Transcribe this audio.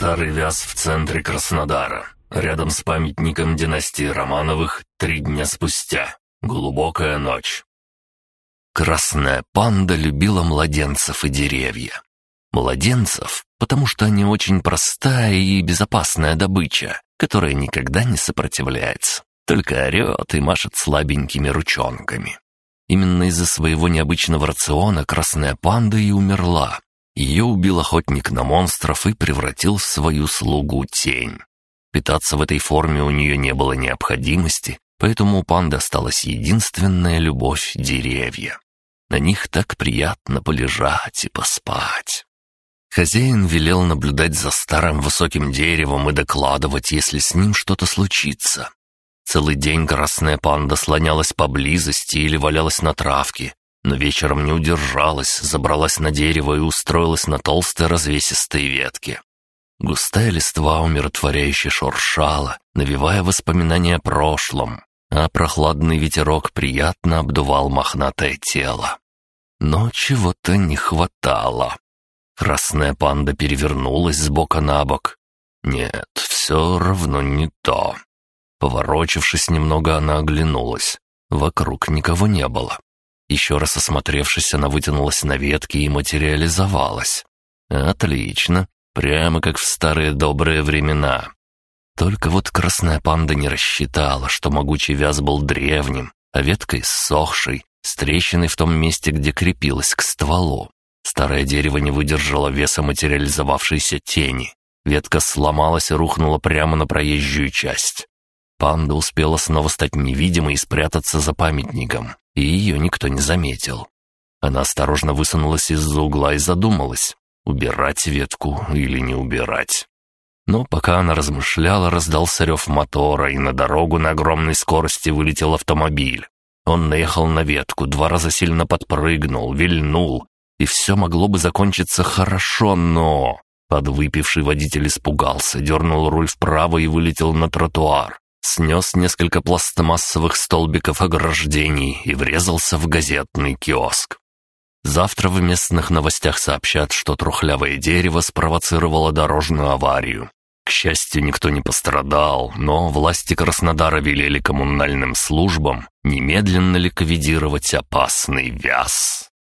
Старый вяз в центре Краснодара, рядом с памятником династии Романовых три дня спустя. Глубокая ночь. Красная панда любила младенцев и деревья. Младенцев, потому что они очень простая и безопасная добыча, которая никогда не сопротивляется, только орет и машет слабенькими ручонками. Именно из-за своего необычного рациона красная панда и умерла. Ее убил охотник на монстров и превратил в свою слугу тень. Питаться в этой форме у нее не было необходимости, поэтому у панды осталась единственная любовь — деревья. На них так приятно полежать и поспать. Хозяин велел наблюдать за старым высоким деревом и докладывать, если с ним что-то случится. Целый день красная панда слонялась поблизости или валялась на травке, но вечером не удержалась, забралась на дерево и устроилась на толстой развесистой ветке. Густая листва умиротворяюще шуршала, навевая воспоминания о прошлом, а прохладный ветерок приятно обдувал мохнатое тело. Но чего-то не хватало. Красная панда перевернулась с бока на бок. Нет, все равно не то. Поворочившись немного, она оглянулась. Вокруг никого не было. Еще раз осмотревшись, она вытянулась на ветке и материализовалась. Отлично, прямо как в старые добрые времена. Только вот красная панда не рассчитала, что могучий вяз был древним, а ветка иссохшей, с трещиной в том месте, где крепилась к стволу. Старое дерево не выдержало веса материализовавшейся тени. Ветка сломалась и рухнула прямо на проезжую часть. Панда успела снова стать невидимой и спрятаться за памятником, и ее никто не заметил. Она осторожно высунулась из-за угла и задумалась, убирать ветку или не убирать. Но пока она размышляла, раздался рев мотора, и на дорогу на огромной скорости вылетел автомобиль. Он наехал на ветку, два раза сильно подпрыгнул, вильнул, и все могло бы закончиться хорошо, но... Подвыпивший водитель испугался, дернул руль вправо и вылетел на тротуар. Снес несколько пластмассовых столбиков ограждений и врезался в газетный киоск. Завтра в местных новостях сообщат, что трухлявое дерево спровоцировало дорожную аварию. К счастью, никто не пострадал, но власти Краснодара велели коммунальным службам немедленно ликвидировать опасный вяз.